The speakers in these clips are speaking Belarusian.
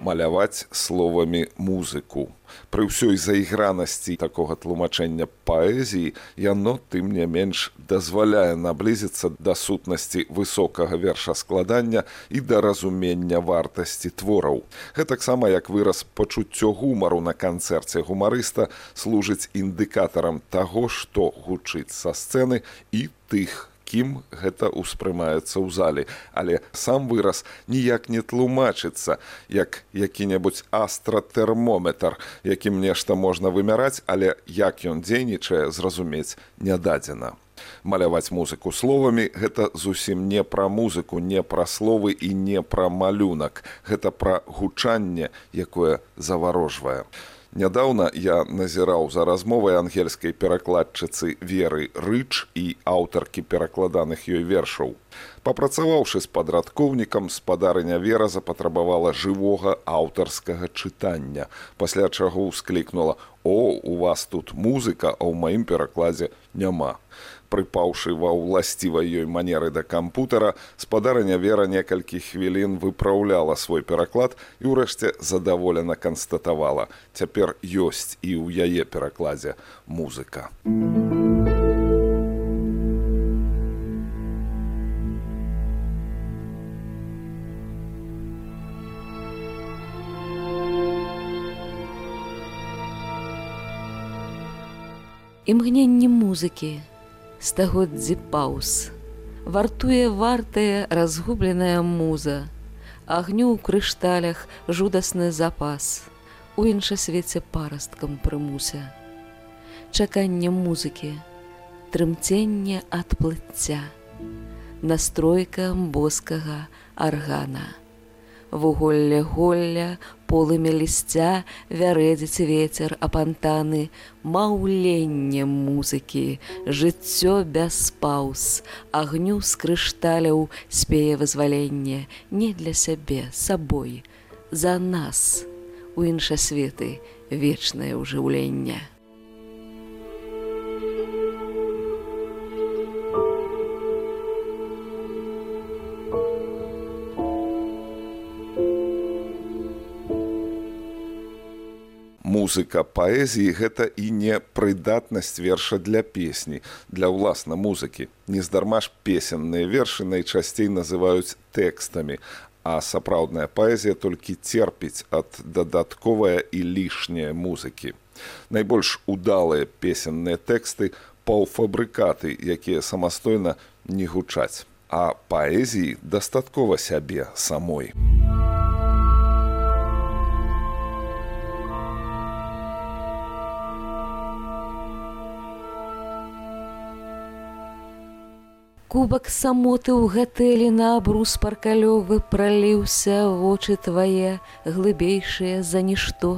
маляваць словамі музыку. Пры ўсёй заігранасці такога тлумачэння паэзіі яно тым не менш дазваляе наблізіцца да сутнасці высокага вершаскладання і да разумення вартасці твораў. Гэтаксама як выраз пачуццё гумару на канцэрце гумарыста служыць індыкатарам таго, што гучыць са сцэны і тых, кім гэта ўспрымаецца ў залі, але сам выраз ніяк не тлумачыцца, як які-небудзь астратэрмометр, якім нешта можна вымяраць, але як ён дзейнічае зразумець нядадзена. Маляваць музыку словамі гэта зусім не пра музыку, не пра словы і не пра малюнак. Гэта пра гучанне, якое заварожвае. Нядаўна я назіраў за размовай ангельскай перакладчыцы веры рыч і аўтаркі перакладаных ёй вершаў. Папрацаваўшы з падрадкоўнікам спадарыня вера запатрабавала жывога аўтарскага чытання, пасля чаго ўсклікнула: О, у вас тут музыка, а ў маім перакладзе няма прыпаўшы ва ўласцівай ёй манеры да кампутара, спадарыня вера некалькі хвілін выпраўляла свой пераклад і ўрэшце задаволена канстатавала: цяпер ёсць і ў яе перакладзе музыка. Імгненне музыкі стагоддзі паўз. Вартуе вартая разгубленая муза, Агню ў крышталях жудасны запас, У іншасвеце парасткам прымуся. Чаканне музыкі, трымценне ад плыцця, Настройка боскага аргана вуголле голля, полымя лісця, вярэдзіць вецер апантаны, маўленне музыкі, жыццё без паўз, агню з крышталяў спее вызваленне, не для сябе сабой, за нас, у іншасветы вечнае ўжыўленне. Музыка паэзіі гэта і не прыдатнасць верша для песні для ўласна музыкі нездарма ж песенныя вершы найчасцей называюць тэкстамі а сапраўдная паэзія толькі церпіць ад дадатковая і лішняя музыкі найбольш удалыя песенныя тэксты паўфабрыкаты якія самастойна не гучаць а паэзіі дастаткова сябе самой. у Кубак самоты ў гатэлі на абрус паркалёвы праліўся вочы твае глыбейшыя за нішто,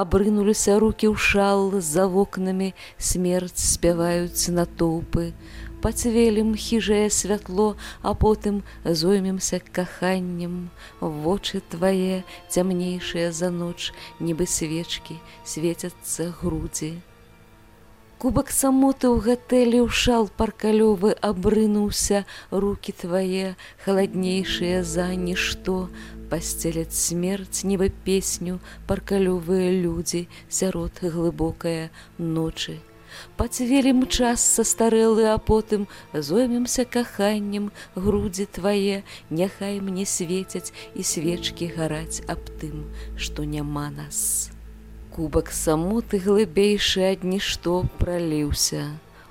абрынуліся руки ў шал за вокнамі смерць спяваюць натоўпы. Пацвелім хіжае святло, а потым зоймемся каханнем, вочы твае цямнейшыя за ноч, нібы свечкі свецяцца грудзі. Кубак самоты ў гатэлі ў шал паркалёвы абрынуўся, руки твае халаднейшыя за нішто, пасцеляць смерць нібы песню паркалёвыя людзі сярод глыбокая ночы. Пацвелім час састарэлы, а потым зоймемся каханнем грудзі твае, няхай мне свецяць і свечкі гараць аб тым, што няма нас. Кубак самоты глыбейшы ад нішто праліўся.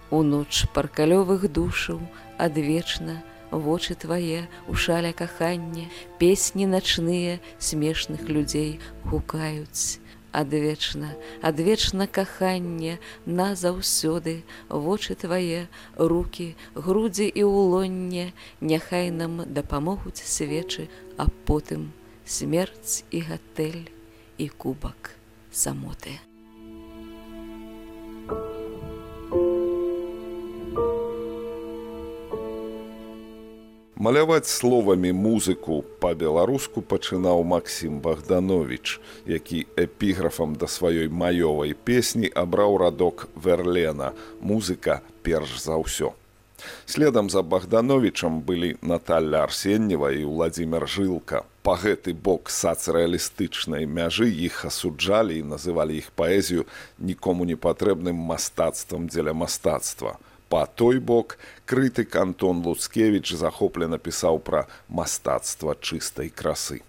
У ноч паркалёвых душаў адвечна вочы твае у шаля кахання, песні начныя смешных людзей гукаюць. Адвечна, адвечна каханне назаўсёды, вочы твае, руки, грудзі і ўлонне, няхай нам дапамогуць свечы, а потым смерць і гатэль і кубак самоты. Маляваць словамі музыку па-беларуску пачынаў Макссім Богданович, які эпіграфам да сваёй маёвай песні абраў радок Верлена, музыка перш за ўсё. Следам за Богдановичам былі Наталья Арсеннева і Владимир Жылка. Па гэты бок сацрэалістычнай мяжы іх асуджалі і называлі іх паэзію нікому не патрэбным мастацтвам дзеля мастацтва. Па той бок крытык Антон Луцкевіч захоплена пісаў пра мастацтва чыстай красы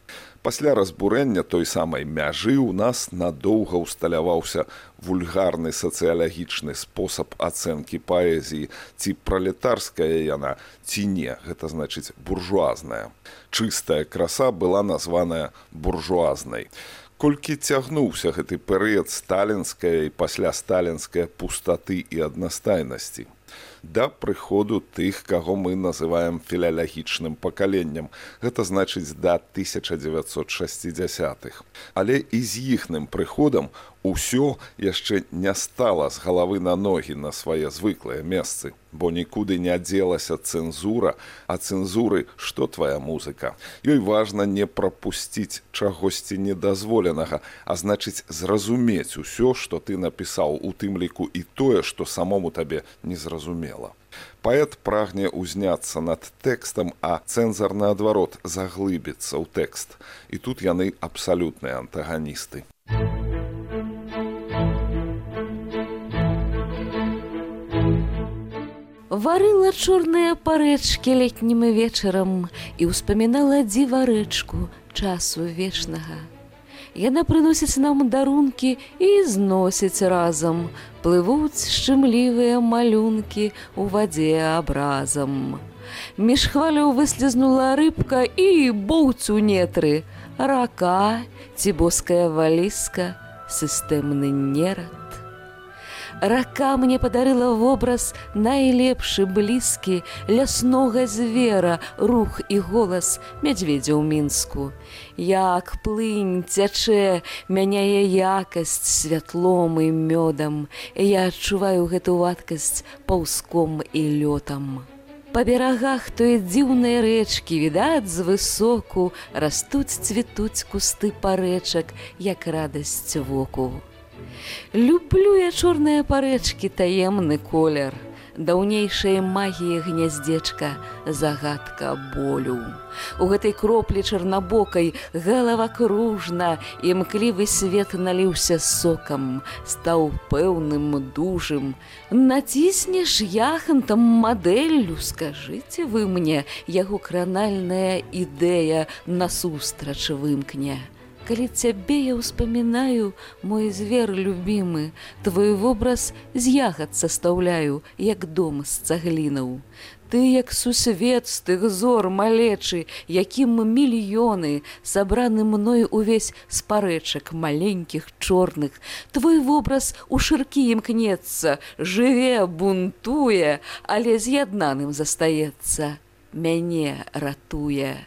пасля разбурэння той самай мяжы ў нас надоўга ўсталяваўся вульгарны сацыялагічны спосаб ацэнкі паэзіі. Ці пралетарская яна ці не гэта значыць буржуазная. Чыстая краса была названая буржуазнай. Колькі цягнуўся гэты перыяд сталінская і пасля сталінская пустаты і аднастайнасці да прыходу тых, каго мы называем філялагічным пакаленнем. Гэта значыць да 1960-х. Але і з іхным прыходам ўсё яшчэ не стала з галавы на ногі на свае звыклыя месцы, бо нікуды не адзелася цэнзура, а цэнзуры, што твая музыка. Ёй важна не прапусціць чагосьці недазволенага, а значыць зразумець усё, што ты напісаў у тым ліку і тое, што самому табе незразумела. Паэт прагне ўзняцца над тэкстам, а цэнзар наадварот заглыбіцца ў тэкст. І тут яны абсалютныя антаганісты. Варыла чорныя парэчкі летнім вечарам і ўспамінала дзіва рэчку часу вечнага. Яна прыносіць нам дарункі і зносіць разам, плывуць шчымлівыя малюнкі у вадзе абразам. Між хваляў выслізнула рыбка і боўць у нетры, рака, ці боская валіска, сістэмны нерад. Рака мне падарыла вобраз найлепшы блізкі ляснога звера, рух і голас мядзведзя ў мінску. Як плынь цячэ, мяняе якасць святлом і мёдам. Я адчуваю гэту вадкасць паўском і лётам. Па берагах тое дзіўныя рэчкі відаць з высоку, растуць цвітуць кусты парэчак, як радасць воку. Люблю я чорныя парэчкі таемны колер, даўнейшая магія гняздзечка, загадка болю. У гэтай кроплі чарнабокай галава кружна, імклівы свет наліўся сокам, стаў пэўным дужым. Націснеш яхантам мадэллю, скажыце вы мне, яго кранальная ідэя насустрач вымкне калі цябе я ўспамінаю мой звер любімы твой вобраз з ягад састаўляю як дом з цаглінаў. Ты як сусвет з тых зор малечы якім мільёны сабраны мной увесь спарэчак маленькіх чорных. Твой вобраз у шыркі імкнецца жыве бунтуе але з'яднаным застаецца мяне ратуе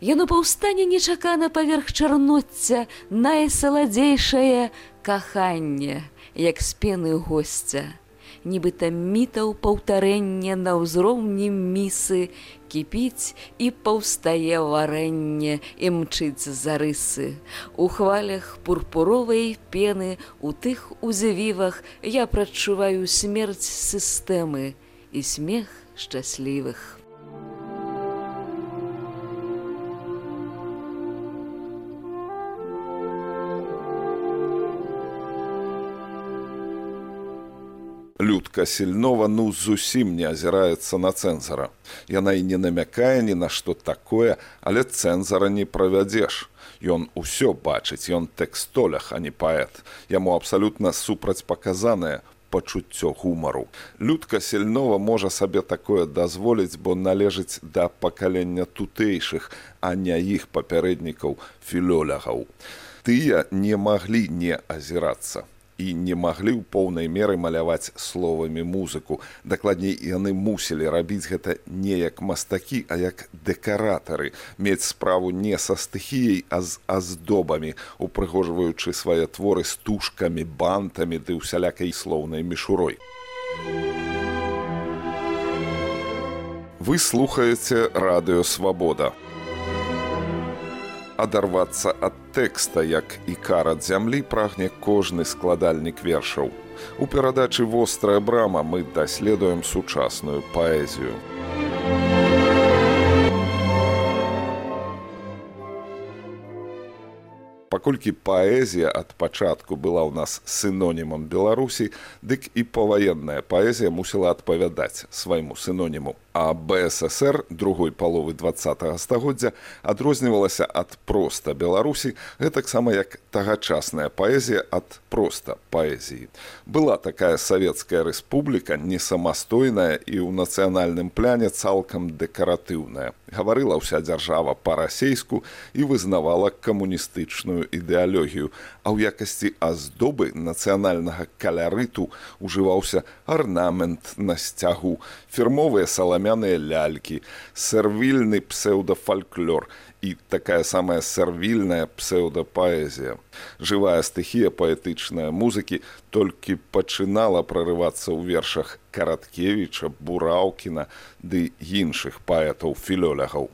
Яно паўстане нечакана паверх чарноцця найсаладзейшае каханне, як з пены госця. Нібыта мітаў паўтарэнне на ўзроўні місы, кіпіць і паўстае варэнне і мчыць за рысы. У хвалях пурпуровай пены у тых узвівах я прачуваю смерць сістэмы і смех шчаслівых. Людка сільнова ну зусім не азіраецца на цэнзара. Яна і не намякае ні на што такое, але цэнзара не правядзеш. Ён усё бачыць, ён тэкстолях, а не паэт. Яму абсалютна супрацьпаказанае пачуццё гумару. Людка сельнова можа сабе такое дазволіць, бо належыць да пакалення тутэйшых, а не іх папярэднікаў філёлягаў. Тыя не маглі не азірацца і не маглі ў поўнай меры маляваць словамі музыку. Дакладней яны мусілі рабіць гэта не як мастакі, а як дэкаратары, мець справу не са стыхіяй, а з аздобамі, упрыгожваючы свае творы стужкамі, бантамі ды ўсялякай слоўнай мішурой. Вы слухаеце радыёвабода. Адарвацца ад тэкста, як і кар ад зямлі прагне кожны складальнік вершаў. У перадачы вострая брама мы даследуем сучасную паэзію. паколькі паэзія ад пачатку была ў нас сынонімам беларусі дык і паваенная паэзія мусіла адпавядаць свайму сыноніму а бСр другой паловы два стагоддзя адрознівалася ад проста беларусі гэтаксама як тагачасная паэзія ад проста паэзіі была такая савецкая рэспубліка не самастойная і ў нацыянальным пляне цалкам дэкаратыўная. Гаварыла ўся дзяржава па-расейску і вызнавала камуністычную ідэалогію, а ў якасці аздобы нацыянальнага калярыту ўжываўся арнамент на сцягу, фірмовыя саламяныя лялькі, сервільны псеўдафальклор і такая самая сервільная псеўдапаэзія. Жывая стыхія паэтычная музыкі толькі пачынала прарывацца ў вершах караткевіча, бураўкіна ды іншых паэтаў філёлягаў.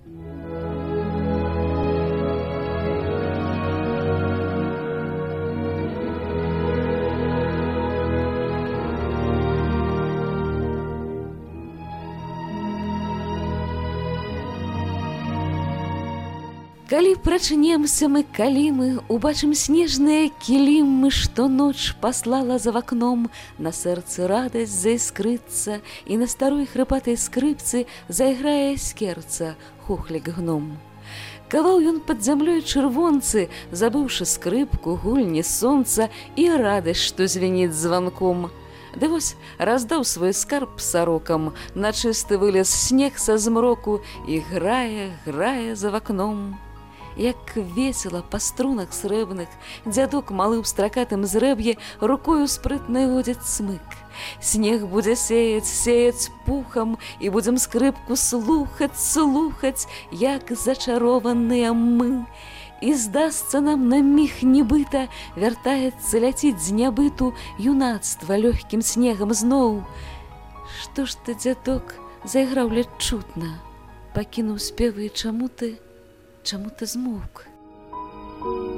Калі прачынемся мы калі мы убачым снежныя кілімы, што ноч паслала за вакном, на сэрцы радасць заіскрыцца і на старой храпатай скрыпцы зайграе скерца хухлік гном. Каваў ён пад зямлёй чырвонцы, забыўшы скрыпку, гульні сонца і радасць, што звеніць званком. Ды вось раздаў свой скарб сарокам, на чысты вылез снег са змроку і грае, грае за вакном як весела па струнах срэбных, дзядок малы ў стракатым зрэб'е рукою спрытнай водзяць смык. Снег будзе сеяць, сеяць пухам і будзем скрыпку слухаць, слухаць, як зачарованыя мы. І здасца нам на міг нібыта вяртаецца ляціць з нябыту юнацтва лёгкім снегам зноў. Што ж ты дзядок зайграў ля чутна, пакінуў спевы чаму ты, Чаму ты змоўк? у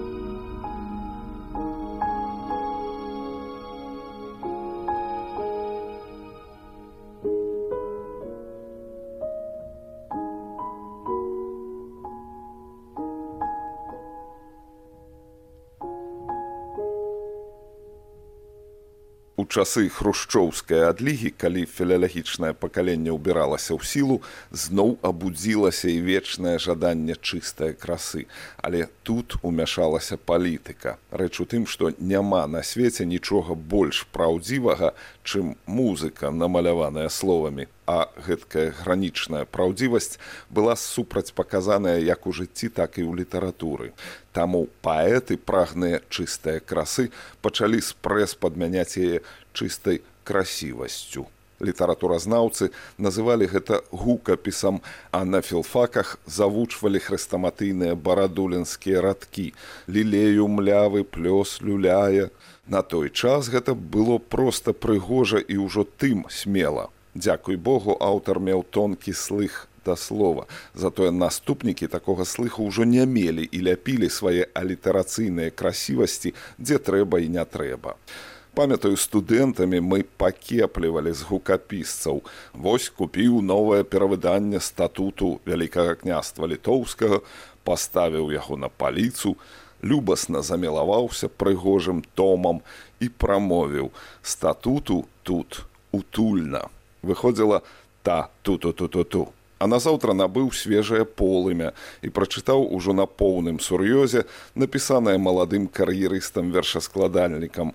часы хрушчоўскай адлігі калі філалагічнае пакаленне ўбіралася ў сілу зноў абудзілася і вечнае жаданне чыстай красы. Але тут умяшалася палітыка. Рэч у тым што няма на свеце нічога больш праўдзівага чым музыка намаляваная словамі а гэткая гранічная праўдзівасць была супрацьпаказаная як у жыцці так і ў літаратуры. Таму паэты прагныя чыстыя красы пачалі спрэс падмяняць яе чыстай красівасцю літаратуразнаўцы называлі гэта гукапісам а на філфаках завучвалі хрэстаматыйныя барадулінскія радкі лілею млявы плёс люляе на той час гэта было проста прыгожа і ўжо тым смела Дякуй Богу, аўтар меў тонкі слых да слова. Затое наступнікі такога слыху ўжо не мелі і ляпілі свае алітарацыйныя красівасці, дзе трэба і не трэба. Памятаю студэнтамі мы пакеплівалі з гукапісцаў. Вось купіў новае перавыданне статуту вялікага княства літоўскага, паставіў яго на паліцу, любасна замілаваўся прыгожым томам і прамовіў: статуту тут утульна выходзіла та ту-ту-ту-ту-ту. А назаўтра набыў свежае полымя і прачытаў ужо на поўным сур'ёзе, напісанае маладым кар'ерыстам вершаскладальнікам: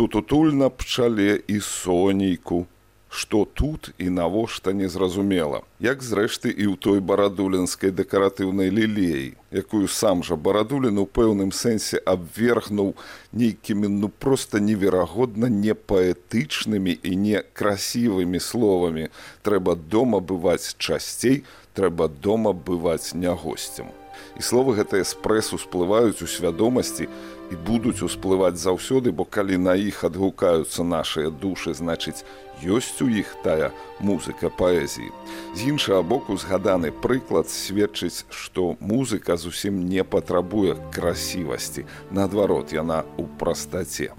Тутутуль на пчале і сонейку, што тут і навошта незразумела як зрэшты і ў той барадулінскай дэкаратыўнай лілеі якую сам жа барадулін у пэўным сэнсе абвергнуў нейкімі ну проста неверагодна непаэтычнымі і некрасівымі словамі. Трэба дома бываць часцей трэба дома бываць не госцем і словы гэтыя спрэс усплываюць у свядомасці і будуць усплываць заўсёды, бо калі на іх адгукаюцца нашыя душы, значыць, ёсць у іх тая музыка паэзіі. З іншага боку згаданы прыклад сведчыць, што музыка зусім не патрабуе красівасці. Наадварот, яна ў прастаце.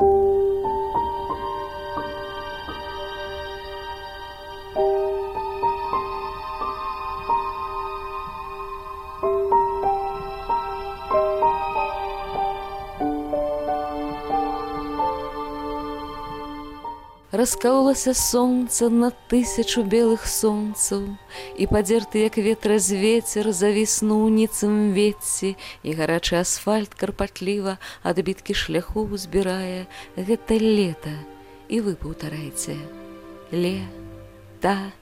Раскололася солнце на тысячу белых солнцаў, і падзерты, як ветра з вецер завіснуў ніцым ветці, і гарачы асфальт карпатліва адбіткі шляху збірае гэта лета, і вы паўтараеце ле та.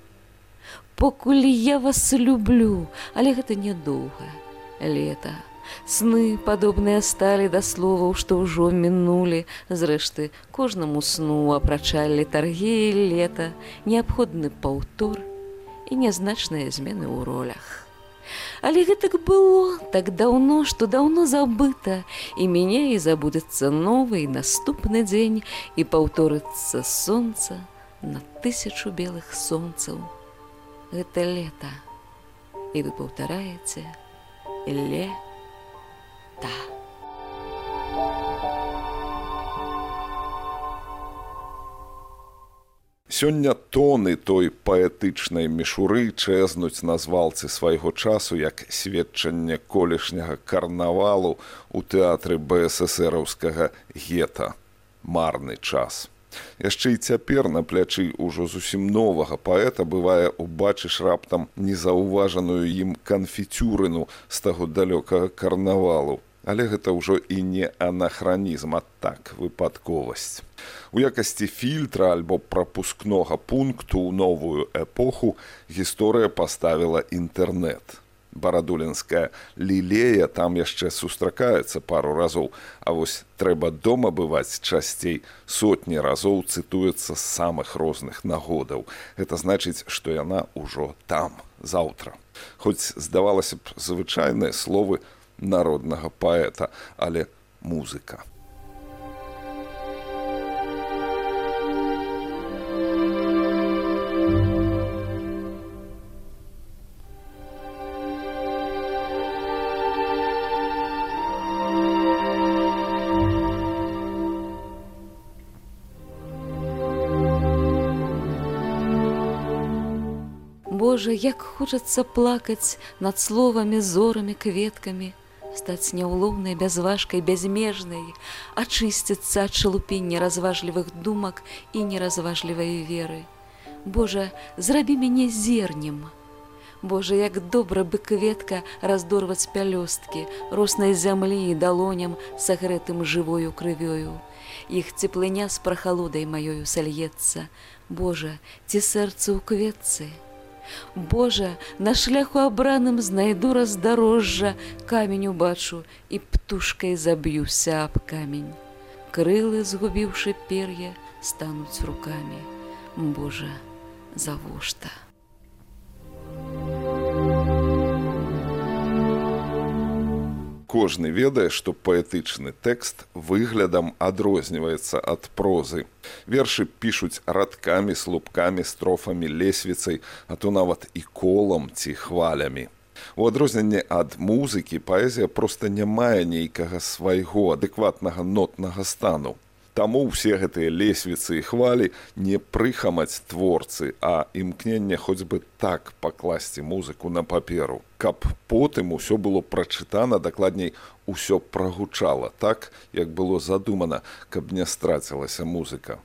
Покуль я вас люблю, але гэта нядоўга лета. Сны падобныя сталі да словаў, што ўжо мінулі, зрэшты, кожнаму сну апрачалі таргі лета, неабходны паўтор і нязначныя змены ў ролях. Але гэтак было так даўно, што даўно забыта, і мяне і забудецца новы наступны дзень і паўторыцца сонца на тысячу белых сонцаў. Гэта лета. І вы паўтараеце лето лета. Сёння тоны той паэтычнай мішуры чэзнуць на звалцы свайго часу як сведчанне колішняга карнавалу ў тэатры бСсраўскага гета марны час. Яшчэ і цяпер на плячы ўжо зусім новага паэта бывае убачыш раптам незаўважаную ім канфіцюрыну з таго далёкага карнавалу але гэта ўжо і не анахранізм а так выпадковасць. У якасці фільтра альбо прапускнога пункту ў новую эпоху гісторыя паставіла інтэрнэт. Барадулінская лілея там яшчэ сустракаецца пару разоў а вось трэба дома бываць часцей сотні разоў цытуецца з самых розных нагодаў. Гэта значыць што яна ўжо там заўтра. Хоць здавалася б звычайныя словы народнага паэта, але музыка. Боже, як хочацца плакаць над словамі зорамі кветкамі, стаць няўлоўнай бязважкай бязмежнай ачысціцца ад шалупення разважлівых думак і неразважлівай веры. Божа зрабі мяне зернем. Божа як добра бы кветка раздорваць пялёсткі роснай зямлі і далоням сагрэтым жывою крывёю. Х цеплыня з прахалодай маёю сальецца. Божа ці сэрца ў кветцы Божа, на шляху абраным знайду раздарожжа, камень убачу і птушкай заб'юся аб камень. Крылы, згубіўшы пер'е, стануць рукамі. Божа, завошта. Кожны ведае, што паэтычны тэкст выглядам адрозніваецца ад прозы. Вершы пішуць радкамі, слупкамі, строфамі, лесвіцай, а то нават і колам ці хвалямі. У адрозненне ад музыкі паэзія проста не мае нейкага свайго адэкватнага нотнага стану. Таму ўсе гэтыя лесвіцы і хвалі не прыхамаць творцы, а імкнення хоць бы так пакласці музыку на паперу, каб потым усё было прачытана дакладней усё прагучала так, як было задумана, каб не страцілася музыка.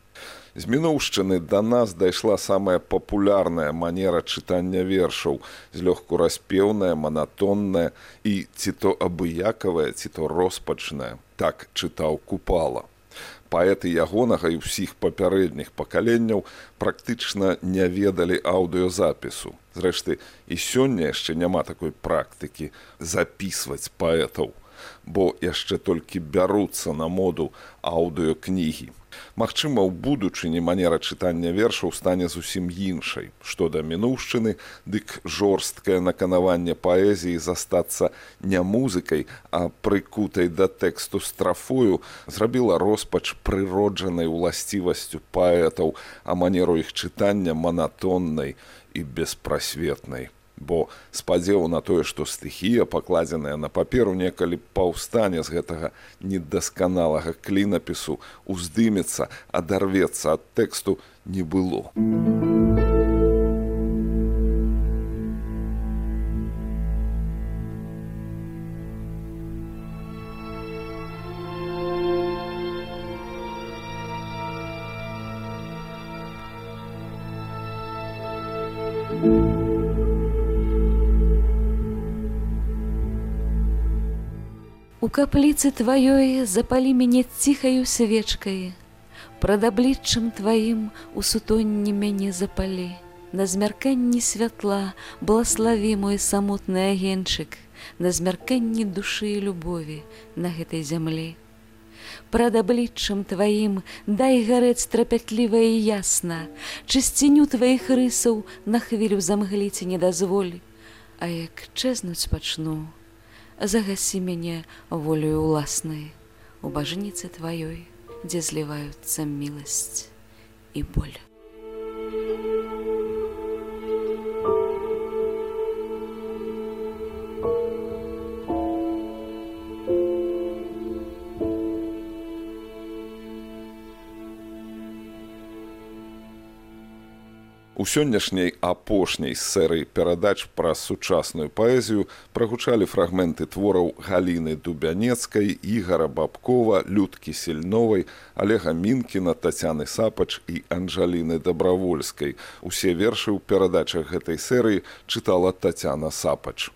З мінуўшчыны да нас дайшла самая папулярная манера чытання вершаў, злёгку распеўная, манатонная і ці то абыякавая, ці то роспачная. Так чытаў купала паэты ягонага і ўсіх папярэдніх пакаленняў практычна не ведалі аўдыёзапісу. Зрэшты, і сёння яшчэ няма такой практыкі запісваць паэтаў, бо яшчэ толькі бяруцца на моду аўдыёкнігі. Магчыма, у будучыні манера чытання вершаў стане зусім іншай. Што да мінуўшчыны, дык жорсткае наканаванне паэзіі застацца не музыкай, а прыкутай да тэксту страфою зрабіла роспач прыроджанай уласцівасцю паэтаў, а манеру іх чытання манатоннай і беспрасветнай бо спадзеў на тое што стыхія пакладзеная на паперу некалі паўстане з гэтага недасканалага клінапісу уздымецца адарвецца ад тэксту не было. Капліцы тваёй запалі мяне ціхаю свечкай прад абліччам тваім у сутонні мяне запалі на змярканні святла блаславі мой самотны агенчык на змярканні душы і любові на гэтай зямлі прад абліччам тваім дай гарэць трапятліва і ясна чысціню тваіх рысаў на хвілю замгліце не дазволь а як чэзнуць пачну загасі мяне волею уласнай у бажніцы тваёй, дзе зліваюцца міласць і боль. У сённяшняй апошняй серыі перадач пра сучасную паэзію прагучалі фрагменты твораў галіны дубянецкай ігара бабкова людкі сельновай алега мінкіна тацяны сапач і анжаліны дабравольскай. Усе вершы ў перадачах гэтай серыі чытала тацяна сапач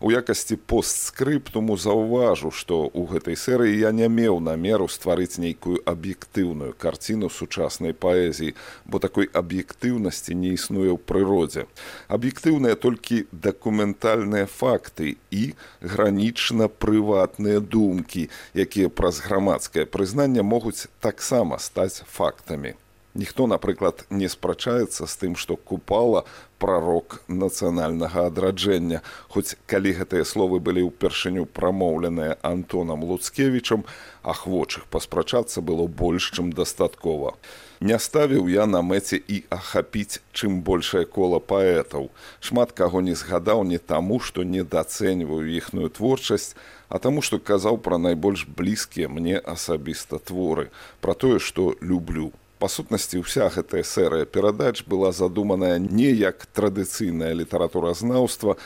У якасці постскрыптуму заўважу, што ў гэтай серыі я не меў намеру стварыць нейкую аб'ектыўную карціну сучаснай паэзіі, бо такой аб'ектыўнасці не існуе ў прыродзе. Аб'ектыўныя толькі дакументальныя факты і гранічна прыватныя думкі, якія праз грамадскае прызнанне могуць таксама стаць фактамі. Ніхто, напрыклад, не спрачаецца з тым, што купала прарок нацыянальнага адраджэння. Хоць калі гэтыя словы былі ўпершыню прамоўленыя Антонам Луцкевічам, ахвочых паспрачацца было больш, чым дастаткова. Не ставіў я на мэце і ахапіць чым большае кола паэтаў. Шмат каго не згадаў не таму, што недацэньваю іхную творчасць, а таму, што казаў пра найбольш блізкія мне асабіста творы, пра тое, што люблю па сутнасці ўся гэтая серыя перадач была задуманая не як традыцыйнае літаратуразнаўства,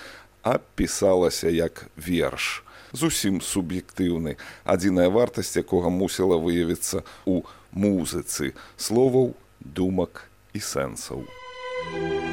а пісалася як верш. Зусім суб'ектыўны, адзіная вартасць якога мусіла выявіцца ў музыцы словаў, думак і сэнсаў. Thank you